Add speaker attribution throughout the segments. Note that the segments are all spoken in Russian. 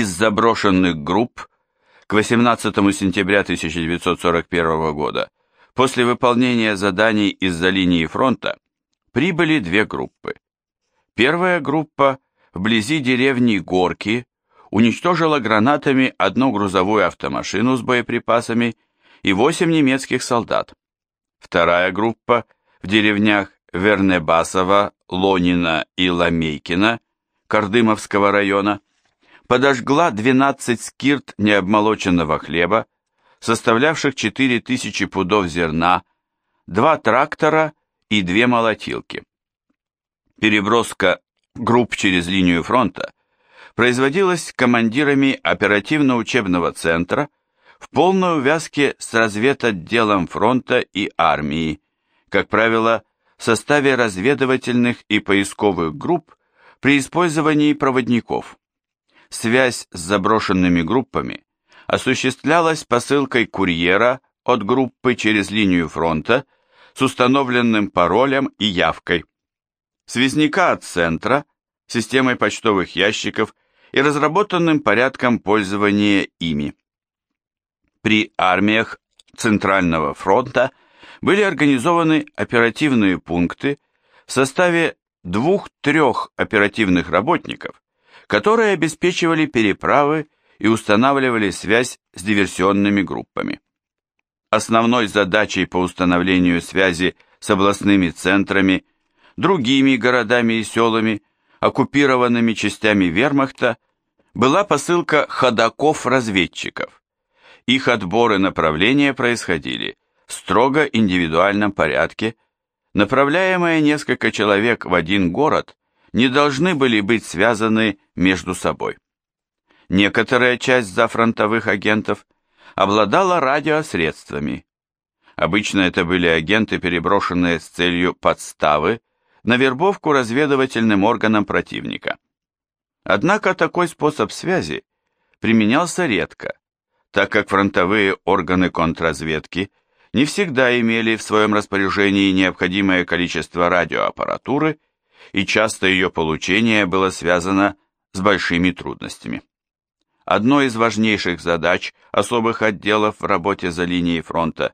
Speaker 1: из заброшенных групп к 18 сентября 1941 года после выполнения заданий из-за линии фронта прибыли две группы. Первая группа вблизи деревни Горки уничтожила гранатами одну грузовую автомашину с боеприпасами и восемь немецких солдат. Вторая группа в деревнях Вернебасова, Лонина и Ламейкина Кардымовского района подожгла 12 скирт необмолоченного хлеба, составлявших 4000 пудов зерна, два трактора и две молотилки. Переброска групп через линию фронта производилась командирами оперативно-учебного центра в полной увязке с разведотделом фронта и армии, как правило, в составе разведывательных и поисковых групп при использовании проводников. Связь с заброшенными группами осуществлялась посылкой курьера от группы через линию фронта с установленным паролем и явкой. Связняка от центра, системой почтовых ящиков и разработанным порядком пользования ими. При армиях Центрального фронта были организованы оперативные пункты в составе двух-трех оперативных работников, которые обеспечивали переправы и устанавливали связь с диверсионными группами. Основной задачей по установлению связи с областными центрами, другими городами и селами, оккупированными частями вермахта, была посылка ходаков-разведчиков. Их отбор и направления происходили в строго индивидуальном порядке направляемые несколько человек в один город не должны были быть связаны между собой. Некоторая часть зафронтовых агентов обладала радиосредствами. Обычно это были агенты, переброшенные с целью подставы на вербовку разведывательным органам противника. Однако такой способ связи применялся редко, так как фронтовые органы контрразведки – не всегда имели в своем распоряжении необходимое количество радиоаппаратуры, и часто ее получение было связано с большими трудностями. Одной из важнейших задач особых отделов в работе за линией фронта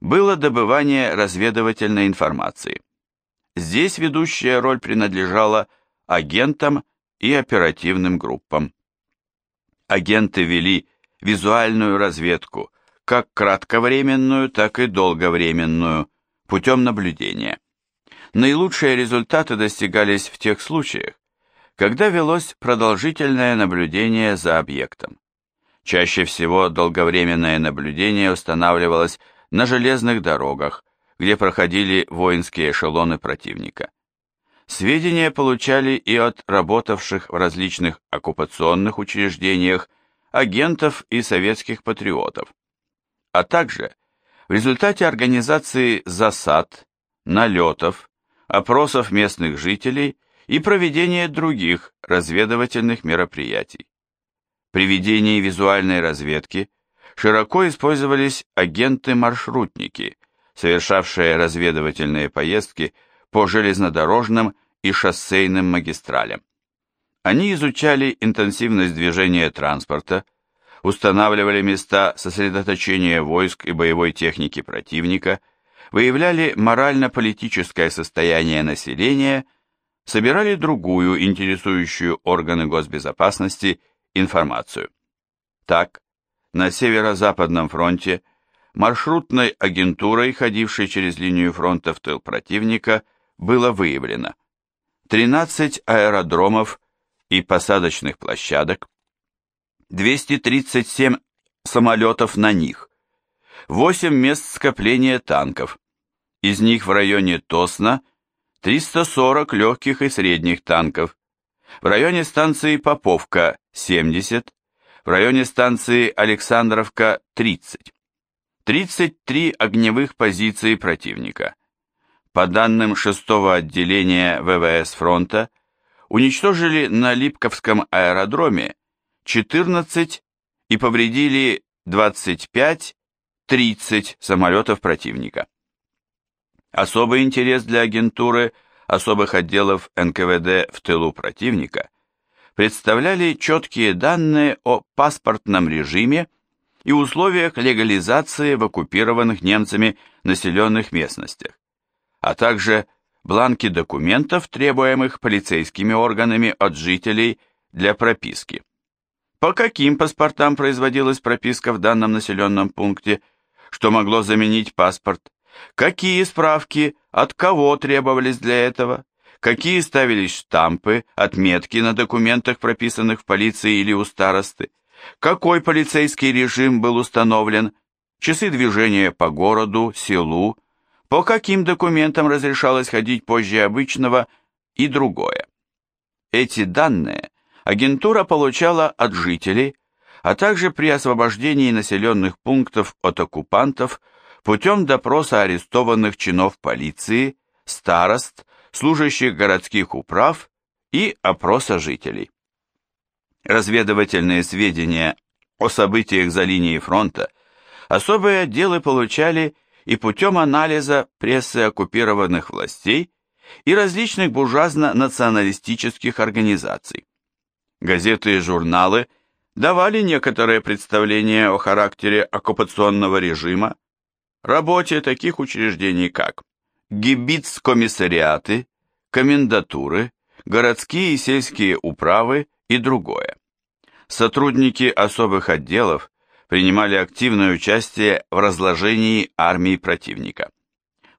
Speaker 1: было добывание разведывательной информации. Здесь ведущая роль принадлежала агентам и оперативным группам. Агенты вели визуальную разведку, как кратковременную, так и долговременную, путем наблюдения. Наилучшие результаты достигались в тех случаях, когда велось продолжительное наблюдение за объектом. Чаще всего долговременное наблюдение устанавливалось на железных дорогах, где проходили воинские эшелоны противника. Сведения получали и от работавших в различных оккупационных учреждениях агентов и советских патриотов, а также в результате организации засад, налетов, опросов местных жителей и проведения других разведывательных мероприятий. При ведении визуальной разведки широко использовались агенты-маршрутники, совершавшие разведывательные поездки по железнодорожным и шоссейным магистралям. Они изучали интенсивность движения транспорта, устанавливали места сосредоточения войск и боевой техники противника, выявляли морально-политическое состояние населения, собирали другую, интересующую органы госбезопасности, информацию. Так, на Северо-Западном фронте маршрутной агентурой, ходившей через линию фронта в тыл противника, было выявлено 13 аэродромов и посадочных площадок, 237 самолетов на них, 8 мест скопления танков, из них в районе Тосна 340 легких и средних танков, в районе станции Поповка 70, в районе станции Александровка 30, 33 огневых позиции противника. По данным 6-го отделения ВВС фронта, уничтожили на Липковском аэродроме 14 и повредили 25-30 самолетов противника. Особый интерес для агентуры особых отделов НКВД в тылу противника представляли четкие данные о паспортном режиме и условиях легализации в оккупированных немцами населенных местностях, а также бланки документов, требуемых полицейскими органами от жителей для прописки. По каким паспортам производилась прописка в данном населенном пункте, что могло заменить паспорт, какие справки, от кого требовались для этого, какие ставились штампы, отметки на документах, прописанных в полиции или у старосты, какой полицейский режим был установлен, часы движения по городу, селу, по каким документам разрешалось ходить позже обычного? И другое. Эти данные агентура получала от жителей, а также при освобождении населенных пунктов от оккупантов путем допроса арестованных чинов полиции, старост, служащих городских управ и опроса жителей. Разведывательные сведения о событиях за линией фронта особые отделы получали и путем анализа прессы оккупированных властей и различных буржуазно-националистических организаций. Газеты и журналы давали некоторое представление о характере оккупационного режима, работе таких учреждений как гибиц-комиссариаты, комендатуры, городские и сельские управы и другое. Сотрудники особых отделов принимали активное участие в разложении армии противника.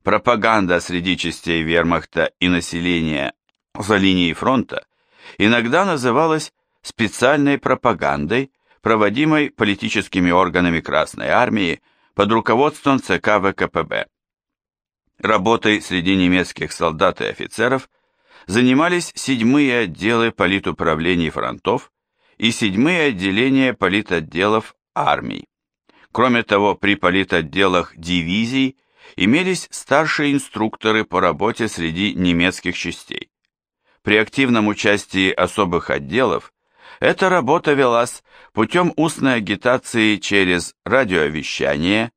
Speaker 1: Пропаганда среди частей вермахта и населения за линией фронта иногда называлась специальной пропагандой, проводимой политическими органами Красной Армии под руководством ЦК ВКПБ. Работой среди немецких солдат и офицеров занимались седьмые отделы политуправлений фронтов и седьмые отделения политотделов армий. Кроме того, при политотделах дивизий имелись старшие инструкторы по работе среди немецких частей. При активном участии особых отделов эта работа велась путем устной агитации через радиовещание,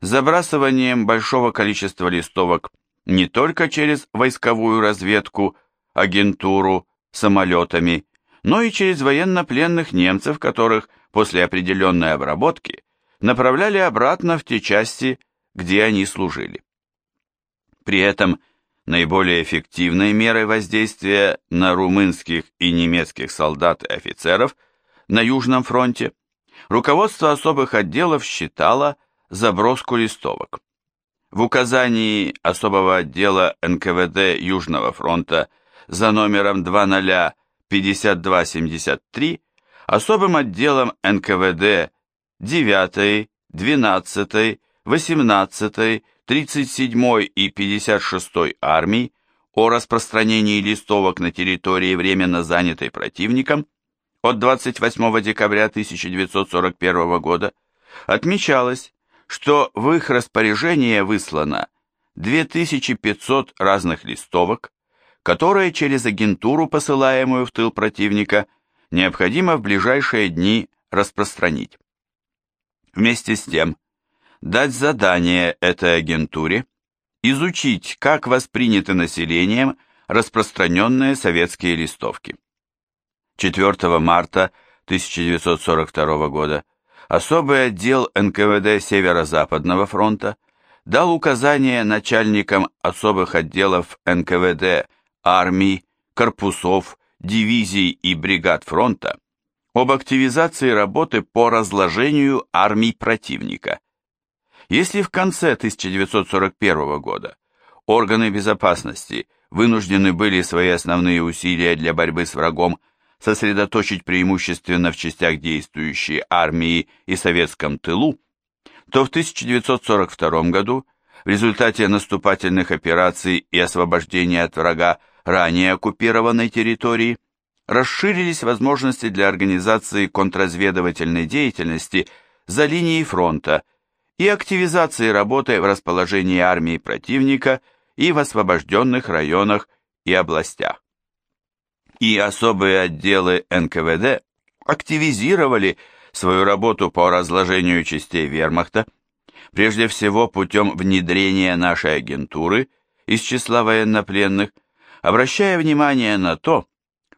Speaker 1: забрасыванием большого количества листовок не только через войсковую разведку, агентуру, самолетами, но и через военнопленных немцев, которых – после определенной обработки направляли обратно в те части, где они служили. При этом наиболее эффективной мерой воздействия на румынских и немецких солдат и офицеров на Южном фронте руководство особых отделов считало заброску листовок. В указании особого отдела НКВД Южного фронта за номером 005273 особым отделом НКВД 9, 12, 18, 37 и 56 армий о распространении листовок на территории временно занятой противником от 28 декабря 1941 года отмечалось, что в их распоряжение выслано 2500 разных листовок, которые через агентуру, посылаемую в тыл противника, необходимо в ближайшие дни распространить. Вместе с тем, дать задание этой агентуре изучить, как восприняты населением распространенные советские листовки. 4 марта 1942 года особый отдел НКВД Северо-Западного фронта дал указание начальникам особых отделов НКВД армий, корпусов дивизий и бригад фронта об активизации работы по разложению армий противника. Если в конце 1941 года органы безопасности вынуждены были свои основные усилия для борьбы с врагом сосредоточить преимущественно в частях действующей армии и советском тылу, то в 1942 году в результате наступательных операций и освобождения от врага ранее оккупированной территории, расширились возможности для организации контрразведывательной деятельности за линией фронта и активизации работы в расположении армии противника и в освобожденных районах и областях. И особые отделы НКВД активизировали свою работу по разложению частей вермахта, прежде всего путем внедрения нашей агентуры из числа военнопленных обращая внимание на то,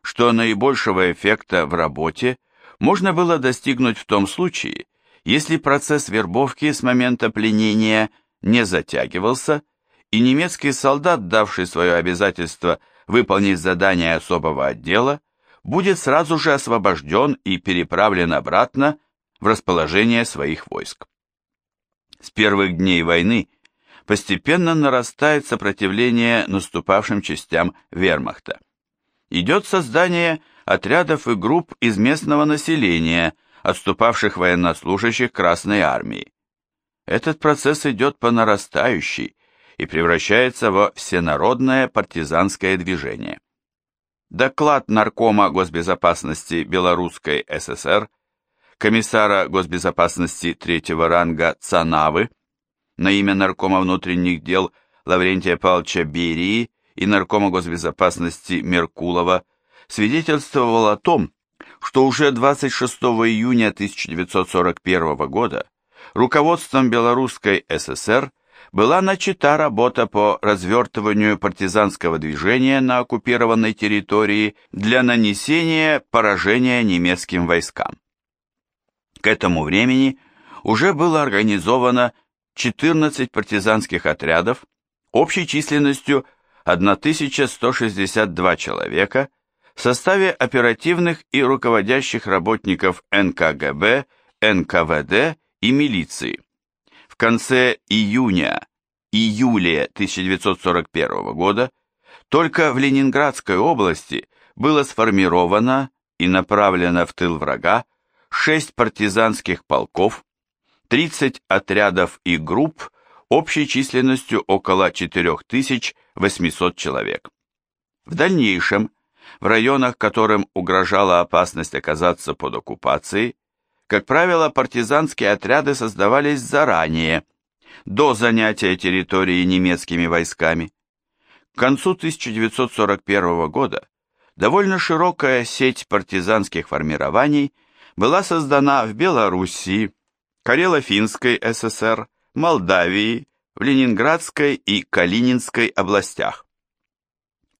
Speaker 1: что наибольшего эффекта в работе можно было достигнуть в том случае, если процесс вербовки с момента пленения не затягивался, и немецкий солдат, давший свое обязательство выполнить задание особого отдела, будет сразу же освобожден и переправлен обратно в расположение своих войск. С первых дней войны постепенно нарастает сопротивление наступавшим частям вермахта. Идет создание отрядов и групп из местного населения, отступавших военнослужащих Красной Армии. Этот процесс идет по нарастающей и превращается во всенародное партизанское движение. Доклад Наркома госбезопасности Белорусской ССР, комиссара госбезопасности третьего ранга Цанавы, на имя Наркома внутренних дел Лаврентия Павловича Берии и Наркома госбезопасности Меркулова свидетельствовал о том, что уже 26 июня 1941 года руководством Белорусской ССР была начата работа по развертыванию партизанского движения на оккупированной территории для нанесения поражения немецким войскам. К этому времени уже было организовано 14 партизанских отрядов общей численностью 1162 человека в составе оперативных и руководящих работников НКГБ, НКВД и милиции. В конце июня-июля 1941 года только в Ленинградской области было сформировано и направлено в тыл врага 6 партизанских полков, 30 отрядов и групп общей численностью около 4800 человек. В дальнейшем, в районах, которым угрожала опасность оказаться под оккупацией, как правило, партизанские отряды создавались заранее, до занятия территории немецкими войсками. К концу 1941 года довольно широкая сеть партизанских формирований была создана в Белоруссии, Карело-Финской ССР, Молдавии, в Ленинградской и Калининской областях.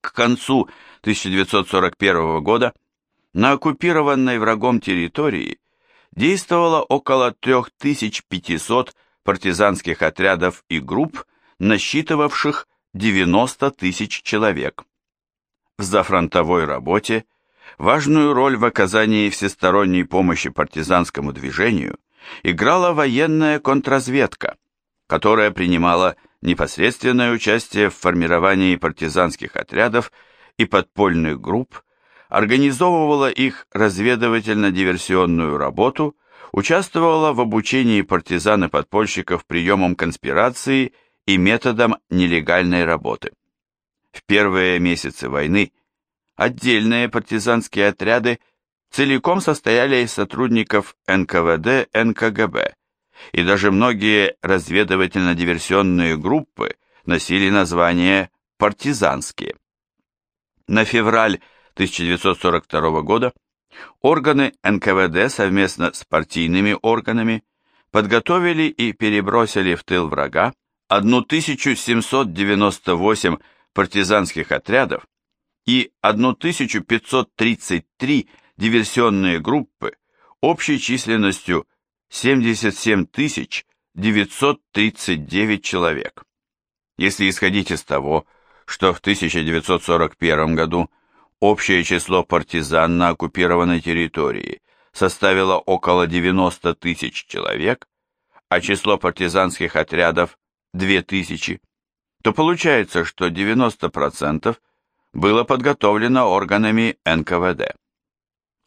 Speaker 1: К концу 1941 года на оккупированной врагом территории действовало около 3500 партизанских отрядов и групп, насчитывавших 90 тысяч человек. В зафронтовой работе важную роль в оказании всесторонней помощи партизанскому движению играла военная контрразведка, которая принимала непосредственное участие в формировании партизанских отрядов и подпольных групп, организовывала их разведывательно-диверсионную работу, участвовала в обучении партизан и подпольщиков приемам конспирации и методам нелегальной работы. В первые месяцы войны отдельные партизанские отряды – целиком состояли из сотрудников НКВД, НКГБ, и даже многие разведывательно-диверсионные группы носили название «партизанские». На февраль 1942 года органы НКВД совместно с партийными органами подготовили и перебросили в тыл врага 1798 партизанских отрядов и 1533 диверсионные группы общей численностью 77 939 человек. Если исходить из того, что в 1941 году общее число партизан на оккупированной территории составило около 90 тысяч человек, а число партизанских отрядов 2000, то получается, что 90% было подготовлено органами НКВД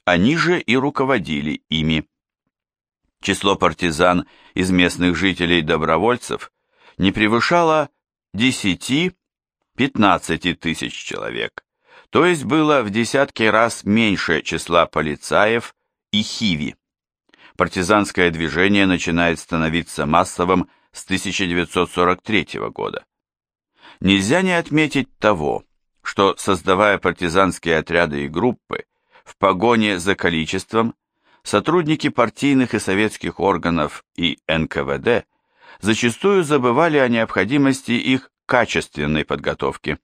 Speaker 1: они же и руководили ими. Число партизан из местных жителей-добровольцев не превышало 10-15 тысяч человек, то есть было в десятки раз меньше числа полицаев и хиви. Партизанское движение начинает становиться массовым с 1943 года. Нельзя не отметить того, что, создавая партизанские отряды и группы, в погоне за количеством сотрудники партийных и советских органов и НКВД зачастую забывали о необходимости их качественной подготовки.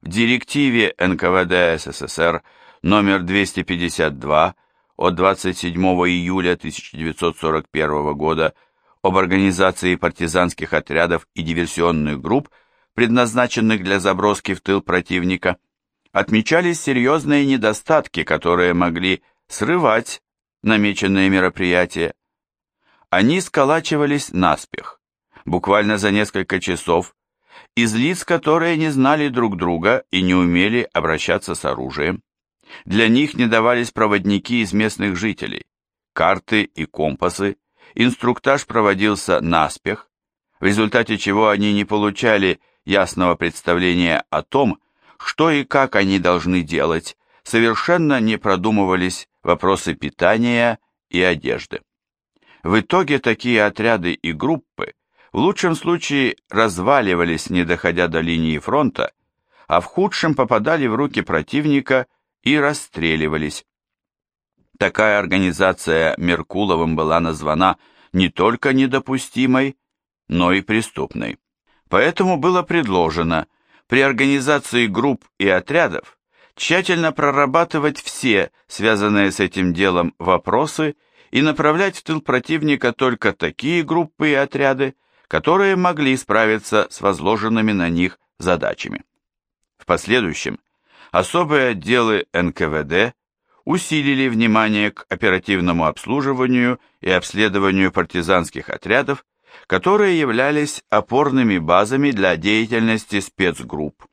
Speaker 1: В директиве НКВД СССР номер 252 от 27 июля 1941 года об организации партизанских отрядов и диверсионных групп, предназначенных для заброски в тыл противника, отмечались серьезные недостатки, которые могли срывать намеченные мероприятия. Они сколачивались наспех, буквально за несколько часов, из лиц, которые не знали друг друга и не умели обращаться с оружием. Для них не давались проводники из местных жителей, карты и компасы, инструктаж проводился наспех, в результате чего они не получали ясного представления о том, что и как они должны делать, совершенно не продумывались вопросы питания и одежды. В итоге такие отряды и группы в лучшем случае разваливались, не доходя до линии фронта, а в худшем попадали в руки противника и расстреливались. Такая организация Меркуловым была названа не только недопустимой, но и преступной. Поэтому было предложено при организации групп и отрядов тщательно прорабатывать все связанные с этим делом вопросы и направлять в тыл противника только такие группы и отряды, которые могли справиться с возложенными на них задачами. В последующем особые отделы НКВД усилили внимание к оперативному обслуживанию и обследованию партизанских отрядов, которые являлись опорными базами для деятельности спецгрупп.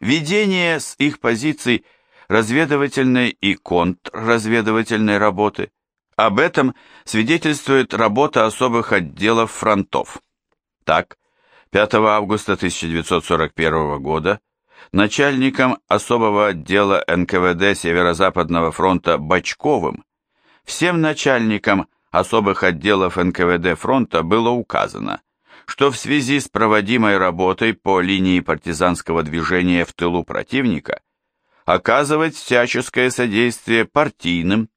Speaker 1: Ведение с их позиций разведывательной и контрразведывательной работы. Об этом свидетельствует работа особых отделов фронтов. Так, 5 августа 1941 года начальником особого отдела НКВД Северо-Западного фронта Бачковым, всем начальникам особых отделов НКВД фронта было указано, что в связи с проводимой работой по линии партизанского движения в тылу противника оказывать всяческое содействие партийным,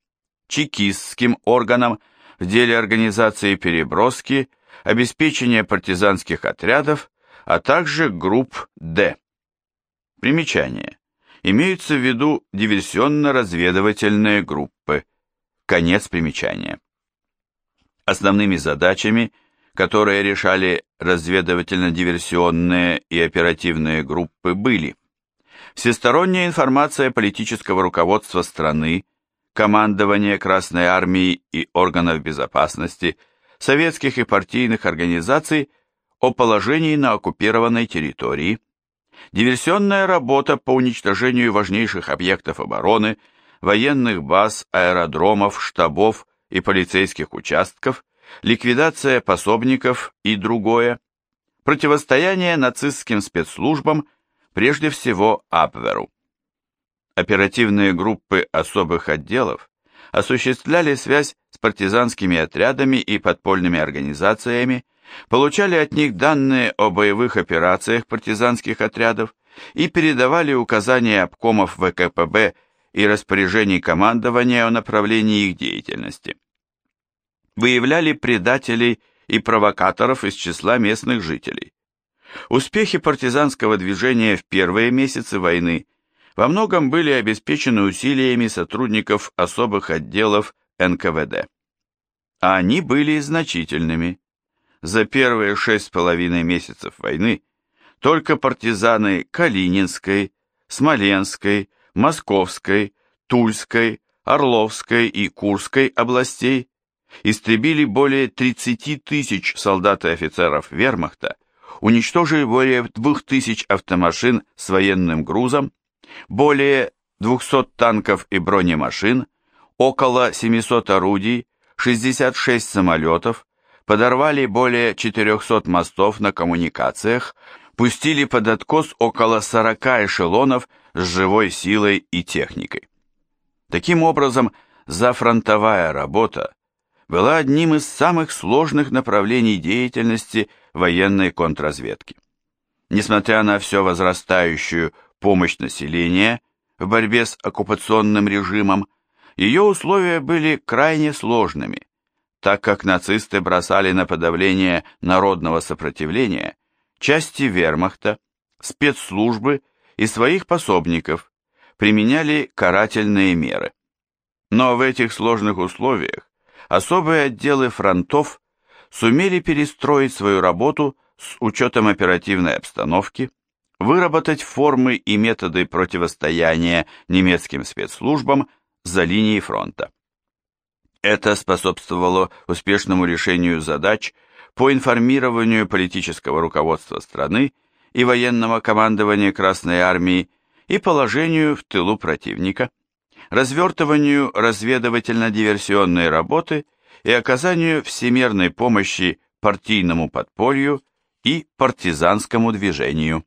Speaker 1: чекистским органам в деле организации переброски, обеспечения партизанских отрядов, а также групп «Д». Примечание. Имеются в виду диверсионно-разведывательные группы. Конец примечания. Основными задачами, которые решали разведывательно-диверсионные и оперативные группы, были. Всесторонняя информация политического руководства страны, командования Красной Армии и органов безопасности, советских и партийных организаций о положении на оккупированной территории – Диверсионная работа по уничтожению важнейших объектов обороны, военных баз, аэродромов, штабов и полицейских участков, ликвидация пособников и другое, противостояние нацистским спецслужбам, прежде всего Абверу. Оперативные группы особых отделов осуществляли связь с партизанскими отрядами и подпольными организациями, получали от них данные о боевых операциях партизанских отрядов и передавали указания обкомов ВКПБ и распоряжений командования о направлении их деятельности. Выявляли предателей и провокаторов из числа местных жителей. Успехи партизанского движения в первые месяцы войны во многом были обеспечены усилиями сотрудников особых отделов НКВД. А они были значительными за первые шесть с половиной месяцев войны только партизаны Калининской, Смоленской, Московской, Тульской, Орловской и Курской областей истребили более 30 тысяч солдат и офицеров вермахта, уничтожили более 2000 автомашин с военным грузом, более 200 танков и бронемашин, около 700 орудий, 66 самолетов, подорвали более 400 мостов на коммуникациях, пустили под откос около 40 эшелонов с живой силой и техникой. Таким образом, зафронтовая работа была одним из самых сложных направлений деятельности военной контрразведки. Несмотря на все возрастающую помощь населения в борьбе с оккупационным режимом, ее условия были крайне сложными, так как нацисты бросали на подавление народного сопротивления части вермахта, спецслужбы и своих пособников, применяли карательные меры. Но в этих сложных условиях особые отделы фронтов сумели перестроить свою работу с учетом оперативной обстановки, выработать формы и методы противостояния немецким спецслужбам за линией фронта. Это способствовало успешному решению задач по информированию политического руководства страны и военного командования Красной Армии и положению в тылу противника, развертыванию разведывательно-диверсионной работы и оказанию всемерной помощи партийному подполью и партизанскому движению.